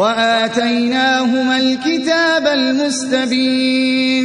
وَآتَيْنَاهُمَا الْكِتَابَ الْمُسْتَبِينَ.